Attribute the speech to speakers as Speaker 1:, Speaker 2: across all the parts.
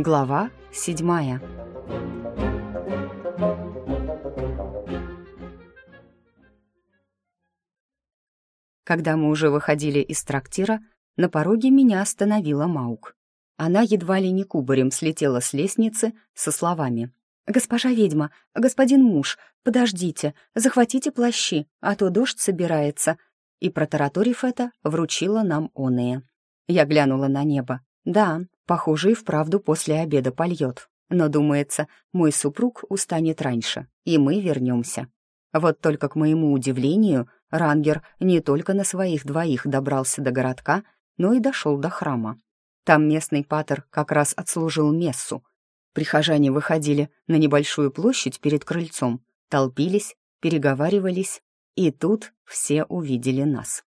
Speaker 1: Глава седьмая. Когда мы уже выходили из трактира, на пороге меня остановила Маук. Она едва ли не кубарем слетела с лестницы со словами. «Госпожа ведьма, господин муж, подождите, захватите плащи, а то дождь собирается». И, протараторив это, вручила нам оные. Я глянула на небо. Да, похоже, и вправду после обеда польет. Но, думается, мой супруг устанет раньше, и мы вернемся. Вот только, к моему удивлению, Рангер не только на своих двоих добрался до городка, но и дошел до храма. Там местный патер как раз отслужил мессу. Прихожане выходили на небольшую площадь перед крыльцом, толпились, переговаривались, и тут все увидели нас.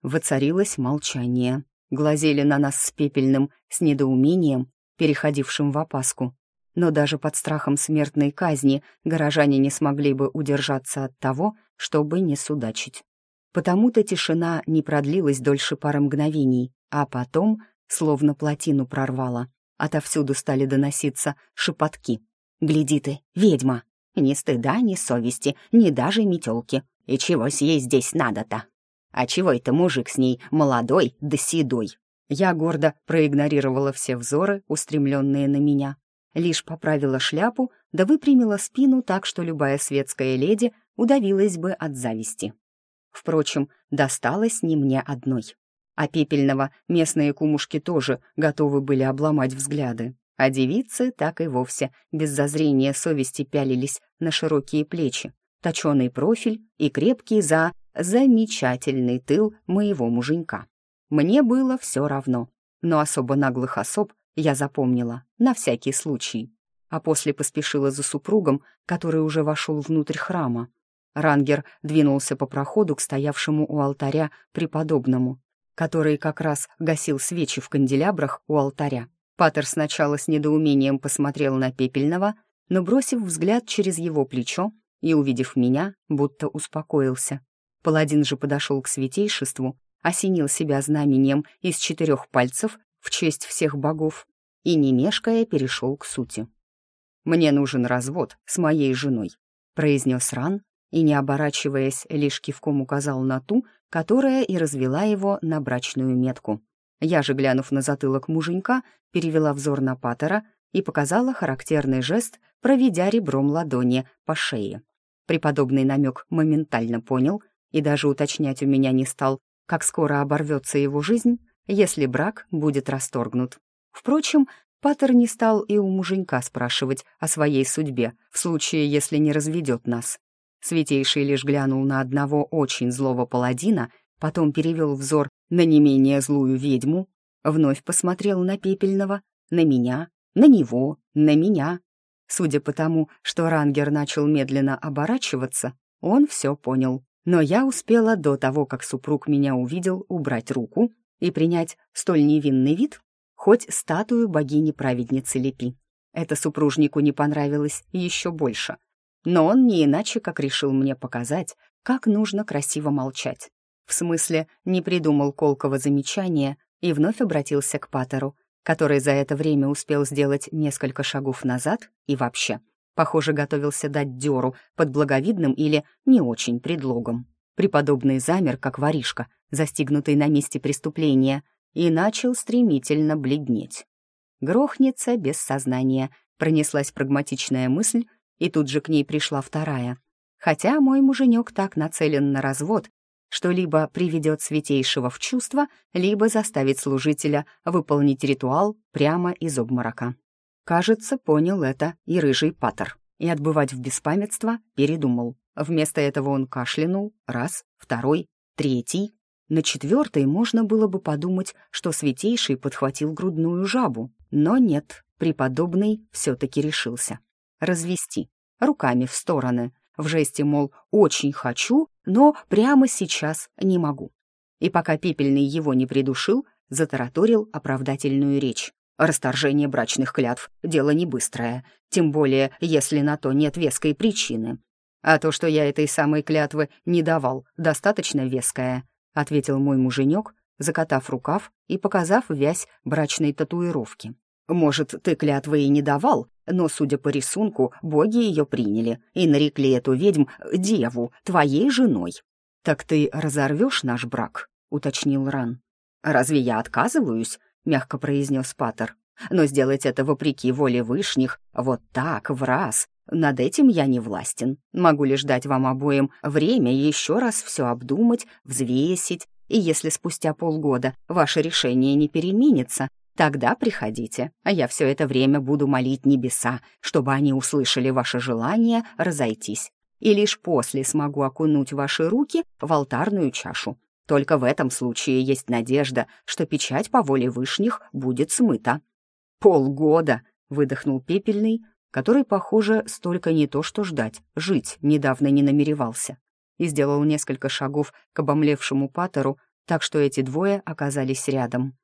Speaker 1: Воцарилось молчание. Глазели на нас с пепельным, с недоумением, переходившим в опаску. Но даже под страхом смертной казни горожане не смогли бы удержаться от того, чтобы не судачить. Потому-то тишина не продлилась дольше пары мгновений, а потом словно плотину прорвало. Отовсюду стали доноситься шепотки. «Гляди ты, ведьма! Ни стыда, ни совести, ни даже метелки. И чего с ей здесь надо-то? А чего это мужик с ней молодой да седой?» Я гордо проигнорировала все взоры, устремленные на меня. Лишь поправила шляпу, да выпрямила спину так, что любая светская леди удавилась бы от зависти. Впрочем, досталось не мне одной. А пепельного местные кумушки тоже готовы были обломать взгляды. А девицы так и вовсе без зазрения совести пялились на широкие плечи, точеный профиль и крепкий за замечательный тыл моего муженька. Мне было все равно, но особо наглых особ я запомнила, на всякий случай. А после поспешила за супругом, который уже вошел внутрь храма. Рангер двинулся по проходу к стоявшему у алтаря преподобному, который как раз гасил свечи в канделябрах у алтаря. Патер сначала с недоумением посмотрел на пепельного, но, бросив взгляд через его плечо и увидев меня, будто успокоился. Паладин же подошел к святейшеству, осенил себя знамением из четырех пальцев в честь всех богов и, не мешкая, перешел к сути. «Мне нужен развод с моей женой», — произнес Ран, и, не оборачиваясь, лишь кивком указал на ту, которая и развела его на брачную метку. Я же, глянув на затылок муженька, перевела взор на Паттера и показала характерный жест, проведя ребром ладони по шее. Преподобный намек моментально понял и даже уточнять у меня не стал, как скоро оборвется его жизнь, если брак будет расторгнут. Впрочем, Паттер не стал и у муженька спрашивать о своей судьбе, в случае, если не разведет нас. Святейший лишь глянул на одного очень злого паладина, потом перевел взор на не менее злую ведьму, вновь посмотрел на пепельного, на меня, на него, на меня. Судя по тому, что рангер начал медленно оборачиваться, он все понял. Но я успела до того, как супруг меня увидел, убрать руку и принять столь невинный вид, хоть статую богини-праведницы лепи. Это супружнику не понравилось еще больше — но он не иначе как решил мне показать, как нужно красиво молчать. В смысле, не придумал колкого замечания и вновь обратился к Патеру, который за это время успел сделать несколько шагов назад и вообще, похоже, готовился дать дёру под благовидным или не очень предлогом. Преподобный замер, как воришка, застигнутый на месте преступления, и начал стремительно бледнеть. Грохнется без сознания, пронеслась прагматичная мысль, и тут же к ней пришла вторая. Хотя мой муженек так нацелен на развод, что либо приведет святейшего в чувство, либо заставит служителя выполнить ритуал прямо из обморока. Кажется, понял это и рыжий патер, и отбывать в беспамятство передумал. Вместо этого он кашлянул раз, второй, третий. На четвертой можно было бы подумать, что святейший подхватил грудную жабу, но нет, преподобный все-таки решился развести, руками в стороны, в жесте, мол, «очень хочу, но прямо сейчас не могу». И пока Пепельный его не придушил, затараторил оправдательную речь. Расторжение брачных клятв — дело не быстрое, тем более, если на то нет веской причины. А то, что я этой самой клятвы не давал, достаточно веское, — ответил мой муженек, закатав рукав и показав вязь брачной татуировки. Может, ты клятвы и не давал, но, судя по рисунку, боги ее приняли и нарекли эту ведьм деву, твоей женой. Так ты разорвешь наш брак?» — уточнил Ран. «Разве я отказываюсь?» — мягко произнес Паттер. «Но сделать это вопреки воле вышних, вот так, в раз, над этим я не властен. Могу лишь дать вам обоим время еще раз все обдумать, взвесить, и если спустя полгода ваше решение не переменится, тогда приходите, а я все это время буду молить небеса, чтобы они услышали ваше желание разойтись. И лишь после смогу окунуть ваши руки в алтарную чашу. Только в этом случае есть надежда, что печать по воле вышних будет смыта. «Полгода!» — выдохнул пепельный, который, похоже, столько не то что ждать, жить недавно не намеревался, и сделал несколько шагов к обомлевшему патеру, так что эти двое оказались рядом.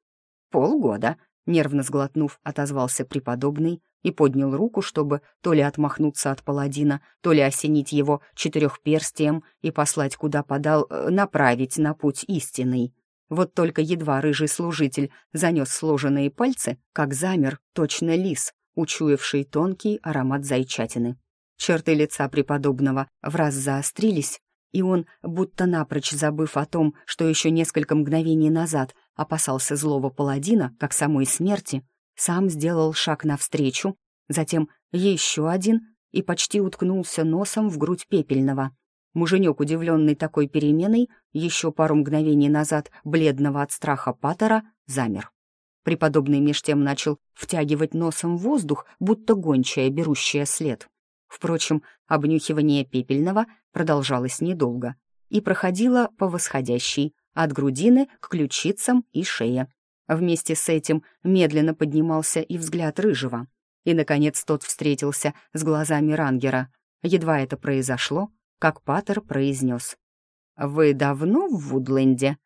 Speaker 1: «Полгода», — нервно сглотнув, отозвался преподобный и поднял руку, чтобы то ли отмахнуться от паладина, то ли осенить его четырехперстием и послать куда подал, э, направить на путь истинный. Вот только едва рыжий служитель занес сложенные пальцы, как замер, точно лис, учуявший тонкий аромат зайчатины. Черты лица преподобного в раз заострились, и он, будто напрочь забыв о том, что еще несколько мгновений назад опасался злого паладина, как самой смерти, сам сделал шаг навстречу, затем еще один и почти уткнулся носом в грудь пепельного. Муженек, удивленный такой переменой, еще пару мгновений назад бледного от страха патера, замер. Преподобный меж тем начал втягивать носом воздух, будто гончая, берущая след. Впрочем, обнюхивание пепельного продолжалось недолго и проходило по восходящей, от грудины к ключицам и шее. Вместе с этим медленно поднимался и взгляд рыжего. И, наконец, тот встретился с глазами Рангера. Едва это произошло, как Паттер произнес. «Вы давно в Вудленде?»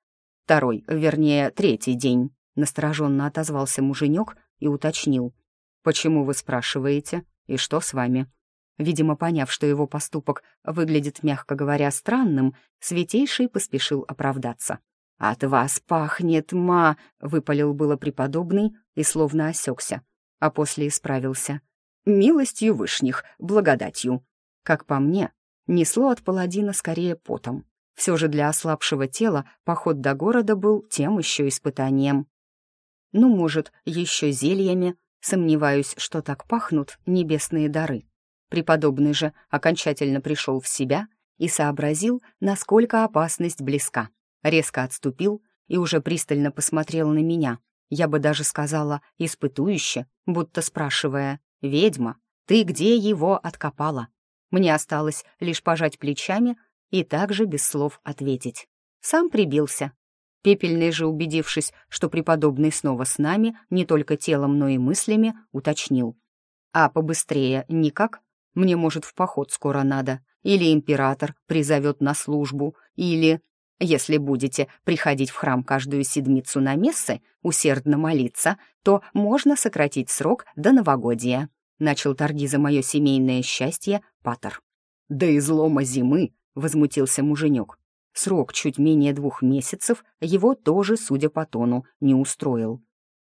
Speaker 1: «Второй, вернее, третий день». Настороженно отозвался муженек и уточнил. «Почему вы спрашиваете? И что с вами?» Видимо, поняв, что его поступок выглядит, мягко говоря, странным, Святейший поспешил оправдаться. «От вас пахнет, ма!» — выпалил было преподобный и словно осекся, а после исправился. «Милостью вышних, благодатью». Как по мне, несло от паладина скорее потом. Все же для ослабшего тела поход до города был тем еще испытанием. Ну, может, еще зельями. Сомневаюсь, что так пахнут небесные дары. Преподобный же окончательно пришел в себя и сообразил, насколько опасность близка. Резко отступил и уже пристально посмотрел на меня. Я бы даже сказала испытующе, будто спрашивая «Ведьма, ты где его откопала?» Мне осталось лишь пожать плечами и также без слов ответить. Сам прибился, Пепельный же, убедившись, что преподобный снова с нами, не только телом, но и мыслями, уточнил. «А побыстрее никак? Мне, может, в поход скоро надо. Или император призовет на службу, или, если будете приходить в храм каждую седмицу на мессы, усердно молиться, то можно сократить срок до новогодия», — начал торги за мое семейное счастье Патер. «До излома зимы», — возмутился муженек. Срок чуть менее двух месяцев его тоже, судя по тону, не устроил.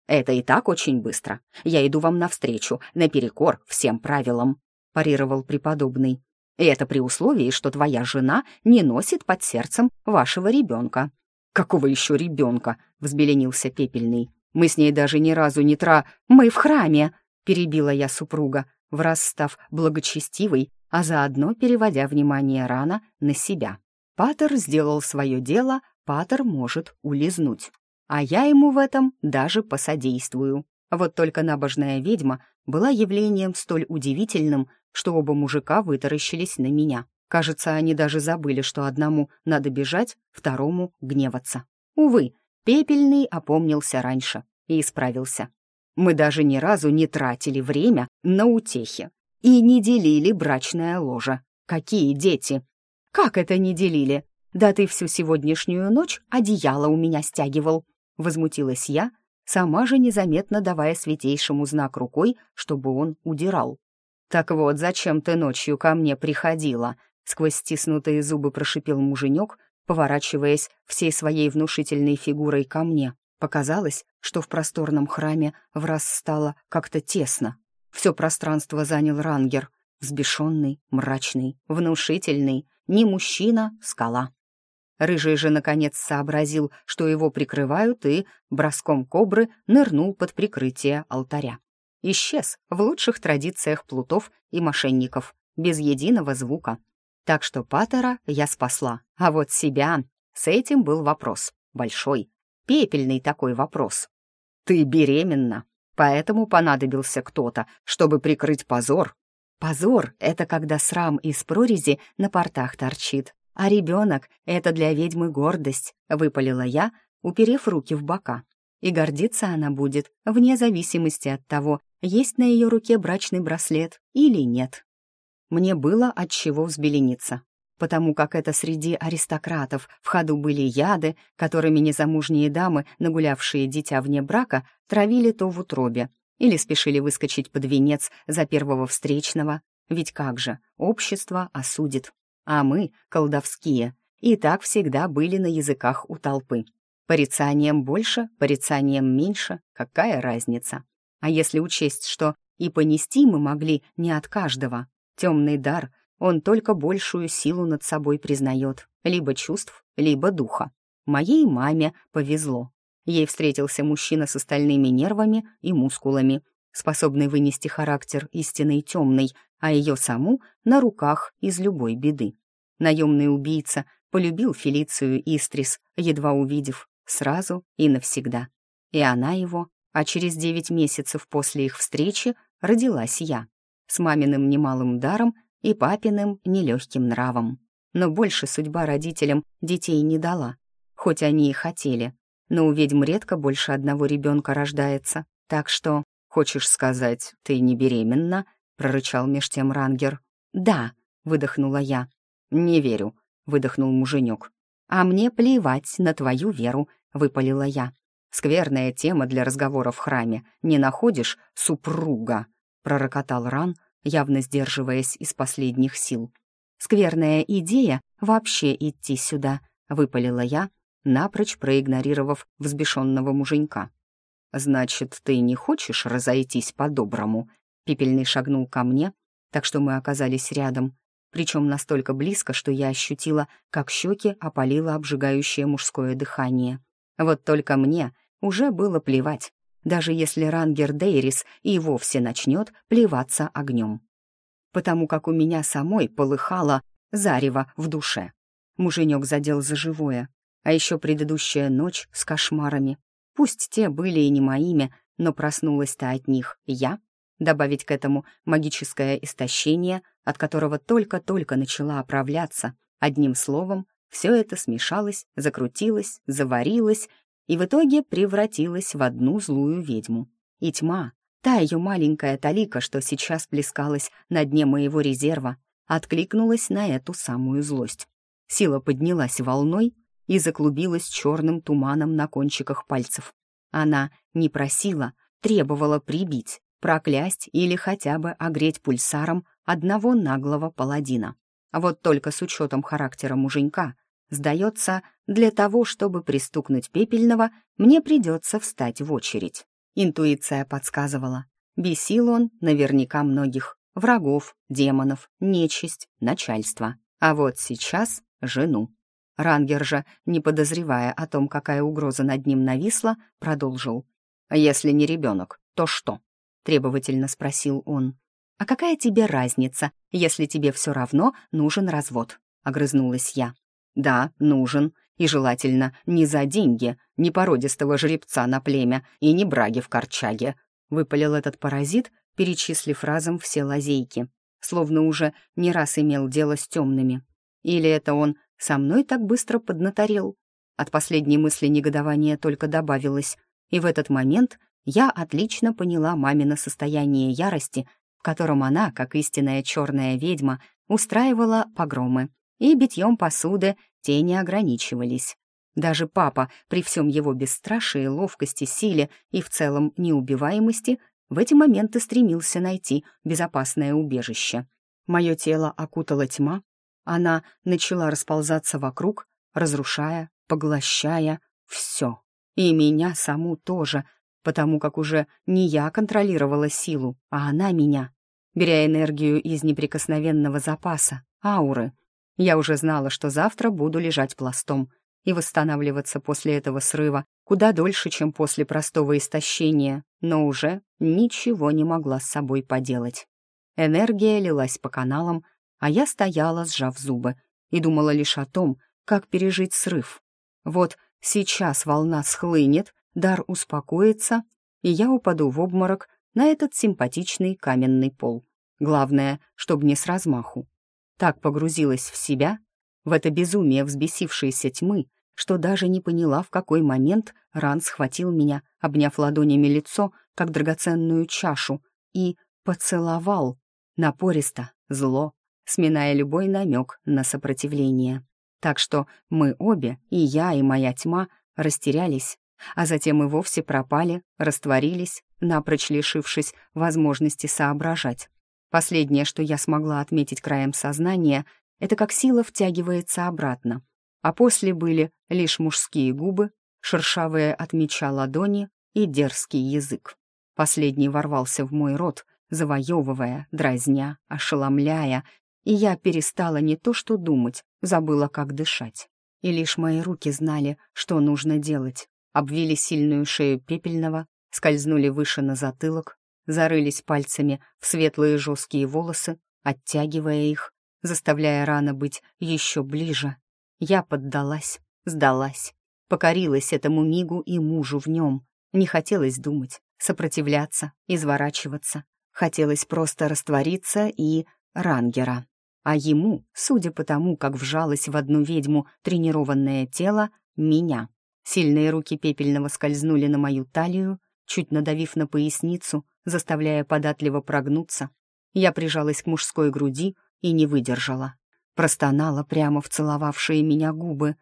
Speaker 1: «Это и так очень быстро. Я иду вам навстречу, наперекор всем правилам», — парировал преподобный. «И это при условии, что твоя жена не носит под сердцем вашего ребенка». «Какого еще ребенка?» — взбеленился Пепельный. «Мы с ней даже ни разу не тра... Мы в храме!» — перебила я супруга, враз став благочестивой, а заодно переводя внимание рана на себя. Патер сделал свое дело, Патер может улизнуть. А я ему в этом даже посодействую. Вот только набожная ведьма была явлением столь удивительным, что оба мужика вытаращились на меня. Кажется, они даже забыли, что одному надо бежать, второму — гневаться. Увы, Пепельный опомнился раньше и исправился. Мы даже ни разу не тратили время на утехи и не делили брачное ложе. Какие дети! «Как это не делили? Да ты всю сегодняшнюю ночь одеяло у меня стягивал!» Возмутилась я, сама же незаметно давая святейшему знак рукой, чтобы он удирал. «Так вот, зачем ты ночью ко мне приходила?» Сквозь стиснутые зубы прошипел муженек, поворачиваясь всей своей внушительной фигурой ко мне. Показалось, что в просторном храме в раз стало как-то тесно. Все пространство занял рангер, взбешенный, мрачный, внушительный, не мужчина, скала. Рыжий же, наконец, сообразил, что его прикрывают, и броском кобры нырнул под прикрытие алтаря. Исчез в лучших традициях плутов и мошенников, без единого звука. Так что Паттера я спасла, а вот себя... С этим был вопрос. Большой, пепельный такой вопрос. «Ты беременна, поэтому понадобился кто-то, чтобы прикрыть позор». Позор — это когда срам из прорези на портах торчит, а ребенок — это для ведьмы гордость, выпалила я, уперев руки в бока. И гордиться она будет, вне зависимости от того, есть на ее руке брачный браслет или нет. Мне было от чего взбелениться, потому как это среди аристократов в ходу были яды, которыми незамужние дамы, нагулявшие дитя вне брака, травили то в утробе или спешили выскочить под венец за первого встречного, ведь как же, общество осудит. А мы, колдовские, и так всегда были на языках у толпы. Порицанием больше, порицанием меньше, какая разница? А если учесть, что и понести мы могли не от каждого, темный дар, он только большую силу над собой признает, либо чувств, либо духа. Моей маме повезло. Ей встретился мужчина с остальными нервами и мускулами, способный вынести характер истинной темной, а ее саму на руках из любой беды. Наемный убийца полюбил Фелицию Истрис, едва увидев, сразу и навсегда. И она его, а через девять месяцев после их встречи родилась я, с маминым немалым даром и папиным нелегким нравом. Но больше судьба родителям детей не дала, хоть они и хотели. Но у ведьм редко больше одного ребенка рождается, так что «Хочешь сказать, ты не беременна?» — прорычал меж тем Рангер. «Да», — выдохнула я. «Не верю», — выдохнул муженек. «А мне плевать на твою веру», — выпалила я. «Скверная тема для разговора в храме. Не находишь супруга?» — пророкотал Ран, явно сдерживаясь из последних сил. «Скверная идея вообще идти сюда», — выпалила я, напрочь проигнорировав взбешенного муженька. «Значит, ты не хочешь разойтись по-доброму?» Пепельный шагнул ко мне, так что мы оказались рядом, причем настолько близко, что я ощутила, как щеки опалило обжигающее мужское дыхание. Вот только мне уже было плевать, даже если Рангер Дейрис и вовсе начнет плеваться огнем. Потому как у меня самой полыхало зарево в душе. Муженек задел за живое, а еще предыдущая ночь с кошмарами. Пусть те были и не моими, но проснулась-то от них я. Добавить к этому магическое истощение, от которого только-только начала оправляться. Одним словом, все это смешалось, закрутилось, заварилось и в итоге превратилось в одну злую ведьму. И тьма, та ее маленькая талика, что сейчас плескалась на дне моего резерва, откликнулась на эту самую злость. Сила поднялась волной, и заклубилась черным туманом на кончиках пальцев. Она не просила, требовала прибить, проклясть или хотя бы огреть пульсаром одного наглого паладина. Вот только с учетом характера муженька, сдается, для того, чтобы пристукнуть пепельного, мне придется встать в очередь. Интуиция подсказывала. Бесил он наверняка многих. Врагов, демонов, нечисть, начальство. А вот сейчас — жену. Рангер же, не подозревая о том, какая угроза над ним нависла, продолжил. «Если не ребенок, то что?» — требовательно спросил он. «А какая тебе разница, если тебе все равно нужен развод?» — огрызнулась я. «Да, нужен, и желательно не за деньги, не породистого жеребца на племя и не браги в корчаге», — выпалил этот паразит, перечислив разом все лазейки, словно уже не раз имел дело с темными. Или это он со мной так быстро поднаторел. От последней мысли негодования только добавилось, и в этот момент я отлично поняла мамино состояние ярости, в котором она, как истинная черная ведьма, устраивала погромы. И битьем посуды те не ограничивались. Даже папа, при всем его бесстрашии, ловкости, силе и в целом неубиваемости, в эти моменты стремился найти безопасное убежище. Мое тело окутала тьма, она начала расползаться вокруг, разрушая, поглощая все. И меня саму тоже, потому как уже не я контролировала силу, а она меня, беря энергию из неприкосновенного запаса, ауры. Я уже знала, что завтра буду лежать пластом и восстанавливаться после этого срыва куда дольше, чем после простого истощения, но уже ничего не могла с собой поделать. Энергия лилась по каналам, а я стояла, сжав зубы, и думала лишь о том, как пережить срыв. Вот сейчас волна схлынет, дар успокоится, и я упаду в обморок на этот симпатичный каменный пол. Главное, чтобы не с размаху. Так погрузилась в себя, в это безумие взбесившейся тьмы, что даже не поняла, в какой момент Ран схватил меня, обняв ладонями лицо, как драгоценную чашу, и поцеловал, напористо, зло, сминая любой намек на сопротивление. Так что мы обе, и я, и моя тьма, растерялись, а затем и вовсе пропали, растворились, напрочь лишившись возможности соображать. Последнее, что я смогла отметить краем сознания, это как сила втягивается обратно, а после были лишь мужские губы, шершавые от меча ладони и дерзкий язык. Последний ворвался в мой рот, завоевывая, дразня, ошеломляя, и я перестала не то что думать, забыла, как дышать. И лишь мои руки знали, что нужно делать. Обвили сильную шею пепельного, скользнули выше на затылок, зарылись пальцами в светлые жесткие волосы, оттягивая их, заставляя рано быть еще ближе я поддалась, сдалась, покорилась этому мигу и мужу в нем. Не хотелось думать, сопротивляться, изворачиваться. Хотелось просто раствориться и рангера. А ему, судя по тому, как вжалось в одну ведьму тренированное тело, меня. Сильные руки пепельного скользнули на мою талию, чуть надавив на поясницу, заставляя податливо прогнуться. Я прижалась к мужской груди и не выдержала. Простонала прямо в целовавшие меня губы.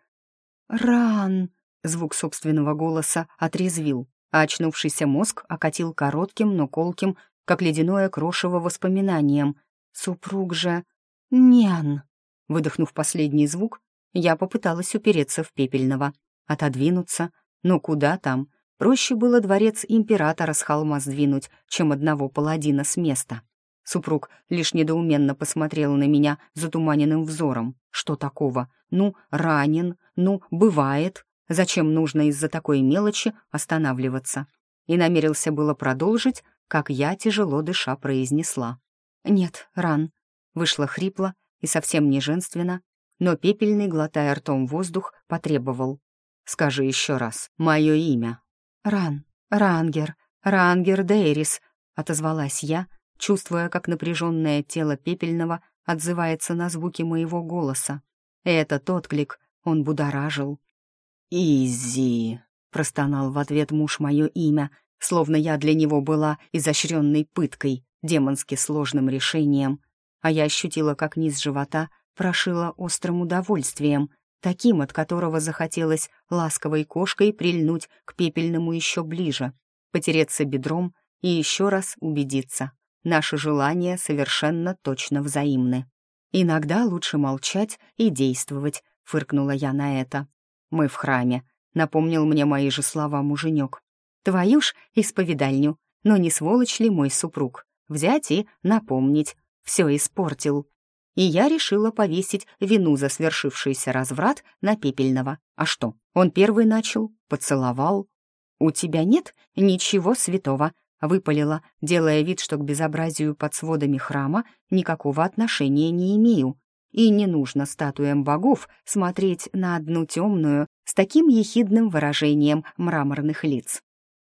Speaker 1: «Ран!» — звук собственного голоса отрезвил, а очнувшийся мозг окатил коротким, но колким, как ледяное крошево воспоминанием. «Супруг же... Нян!» Выдохнув последний звук, я попыталась упереться в пепельного, отодвинуться, но куда там? Проще было дворец императора с холма сдвинуть, чем одного паладина с места. Супруг лишь недоуменно посмотрел на меня затуманенным взором. Что такого? Ну, ранен, ну, бывает. Зачем нужно из-за такой мелочи останавливаться? И намерился было продолжить, как я, тяжело дыша, произнесла. «Нет, ран». Вышло хрипло и совсем не женственно, но пепельный, глотая ртом воздух, потребовал. «Скажи еще раз, мое имя». «Ран, Рангер, Рангер Дейрис», — отозвалась я, чувствуя, как напряженное тело пепельного отзывается на звуки моего голоса. Этот отклик он будоражил. «Изи!» — простонал в ответ муж мое имя, словно я для него была изощренной пыткой, демонски сложным решением, а я ощутила, как низ живота прошила острым удовольствием, таким, от которого захотелось ласковой кошкой прильнуть к пепельному еще ближе, потереться бедром и еще раз убедиться — Наши желания совершенно точно взаимны. Иногда лучше молчать и действовать, фыркнула я на это. Мы в храме, напомнил мне мои же слова муженек. Твою ж исповедальню, но не сволочь ли мой супруг? Взять и напомнить. Все испортил. И я решила повесить вину за свершившийся разврат на Пепельного. А что, он первый начал, поцеловал. «У тебя нет ничего святого», выпалила, делая вид, что к безобразию под сводами храма никакого отношения не имею. И не нужно статуям богов смотреть на одну темную с таким ехидным выражением мраморных лиц.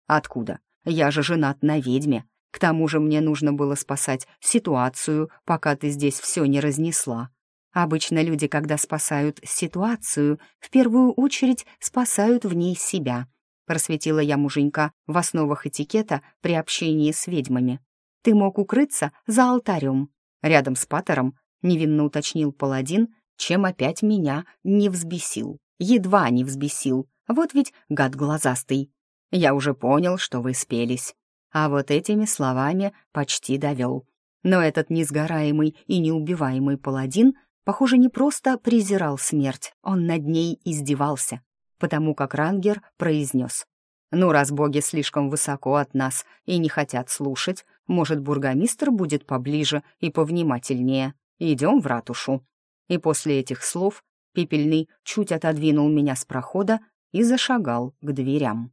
Speaker 1: Откуда? Я же женат на ведьме. К тому же мне нужно было спасать ситуацию, пока ты здесь все не разнесла. Обычно люди, когда спасают ситуацию, в первую очередь спасают в ней себя — просветила я муженька в основах этикета при общении с ведьмами. «Ты мог укрыться за алтарем». Рядом с патером невинно уточнил паладин, чем опять меня не взбесил. Едва не взбесил. Вот ведь гад глазастый. Я уже понял, что вы спелись. А вот этими словами почти довел. Но этот несгораемый и неубиваемый паладин, похоже, не просто презирал смерть, он над ней издевался потому как Рангер произнес Ну, раз боги слишком высоко от нас и не хотят слушать, может, бургомистр будет поближе и повнимательнее. Идем в ратушу». И после этих слов Пепельный чуть отодвинул меня с прохода и зашагал к дверям.